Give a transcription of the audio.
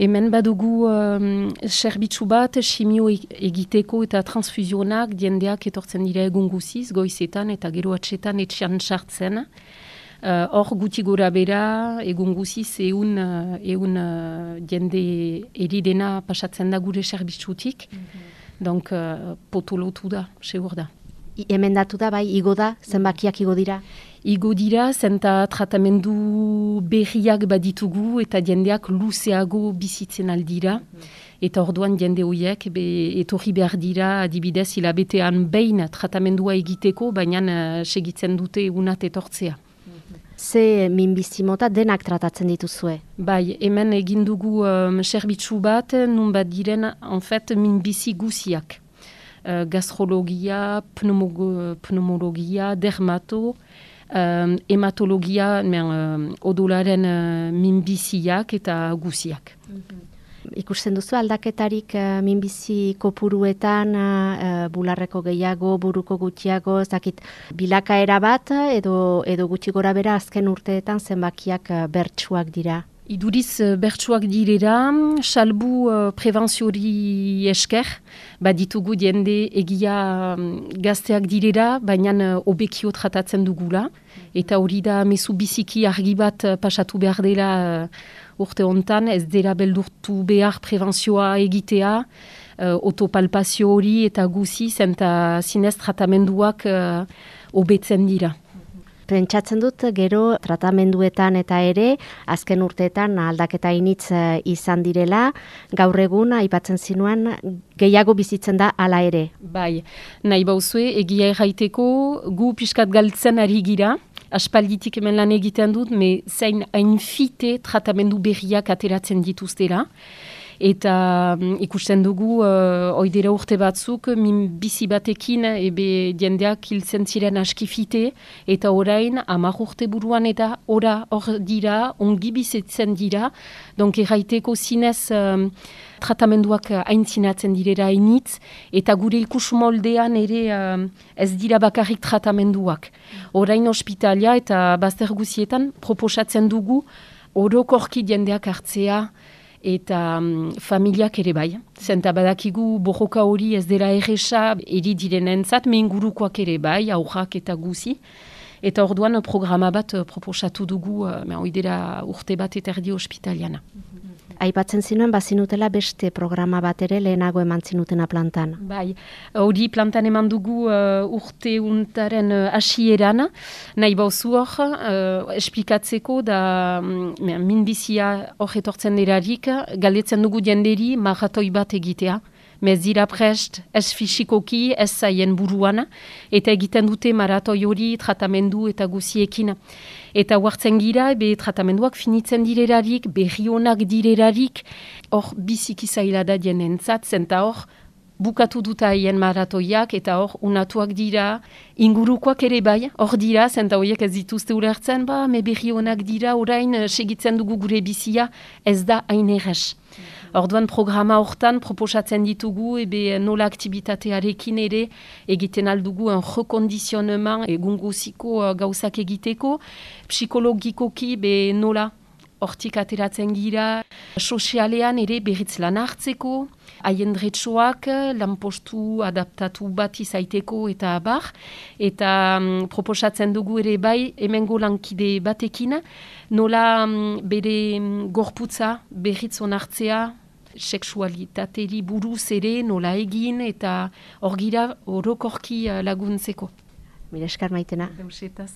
Hemen badugu um, bat, simio e- egiteko eta transfusionak diendeak etortzen dira egun guziz, goizetan eta gero atxetan etxean sartzen. Uh, Hor guti gora bera, egun guziz, egun, uh, egun uh, jende eridena pasatzen da gure serbitzutik. Mm Donc, uh, potolotu da, segur da. I- Emendatu da, bai, igo da, zenbakiak igo dira. Igo dira, zenta tratamendu berriak baditugu eta jendeak luzeago bizitzen aldira. Eta orduan jende horiek be, etorri behar dira adibidez hilabetean behin tratamendua egiteko, baina eh, segitzen dute egunat etortzea. Ze minbizimota denak tratatzen dituzue. Bai, hemen egin dugu um, serbitzu bat, nun bat diren, en fait, minbizi guziak. Uh, gastrologia, pneumologia, dermato, um, hematologia, men, um, odolaren uh, minbiziak eta guziak. Ikusten duzu aldaketarik uh, minbizi kopuruetan, uh, bularreko gehiago, buruko gutxiago, ez dakit bilakaera bat edo, edo gutxi gora bera azken urteetan zenbakiak uh, bertsuak dira. Iduriz uh, bertsuak direra, salbu uh, prebentziori esker, bat ditugu jende egia um, gazteak direra, baina uh, obekio tratatzen dugula. Eta hori da mezu biziki argi bat pasatu behar dela uh, urte hontan, ez dela beldurtu behar prebentzioa egitea, uh, otopalpazio hori eta guzi, zenta zinez tratamenduak uh, dira. Pentsatzen dut gero tratamenduetan eta ere azken urteetan aldaketa initz eh, izan direla, gaur egun aipatzen zinuen gehiago bizitzen da hala ere. Bai, nahi bauzue, egia erraiteko, gu pixkat galtzen ari gira, aspalditik hemen lan egiten dut, me zain hain fite tratamendu berriak ateratzen dituztera. Eta mm, ikusten dugu, uh, oidera urte batzuk, min bizi batekin, ebe jendeak hiltzen ziren askifite, eta orain, amar urte buruan eta ora hor dira, ongi bizitzen dira, donk erraiteko zinez um, tratamenduak aintzinatzen direra initz, eta gure ikus moldean ere um, ez dira bakarrik tratamenduak. Orain ospitalia eta bazter guzietan proposatzen dugu orokorki jendeak hartzea eta um, familiak ere bai. Zenta badakigu bojoka hori ez dela erresa eri direnentzat, mengurukoak ere bai, aurrak eta guzi. Eta orduan programa bat eh, proposatu dugu, uh, dira urte bat eta erdi ospitaliana. Aipatzen zinuen bazinutela beste programa bat ere lehenago eman zinutena plantan. Bai, hori plantan eman dugu uh, urte untaren uh, asieran, nahi bauzu hor, uh, esplikatzeko da um, minbizia hor etortzen derarik, galdetzen dugu jenderi maratoi bat egitea. Mez dira prest, ez fisikoki, ez zaien buruan, eta egiten dute maratoi hori tratamendu eta guziekin. Eta huartzen gira, be tratamenduak finitzen direrarik, berri onak direrarik, hor biziki zaila da jenentzat, zenta hor, bukatu dut haien maratoiak eta hor unatuak dira, ingurukoak ere bai, hor dira, zenta horiek ez dituzte ulertzen, ba, me berri onak dira, orain eh, segitzen dugu gure bizia, ez da hain errez. Orduan programa hortan proposatzen ditugu ebe nola aktibitatearekin ere egiten aldugu un rekondizioneman egun guziko uh, gauzak egiteko, psikologikoki be nola hortik ateratzen gira, sozialean ere berriz lan hartzeko, haien dretsoak lanpostu adaptatu bat izaiteko eta abar, eta um, proposatzen dugu ere bai hemengo lankide batekin, nola um, bere um, gorputza berriz onartzea, seksualitateri buruz ere nola egin eta hor gira orokorki uh, laguntzeko. Mire eskar maitena. Deusetaz.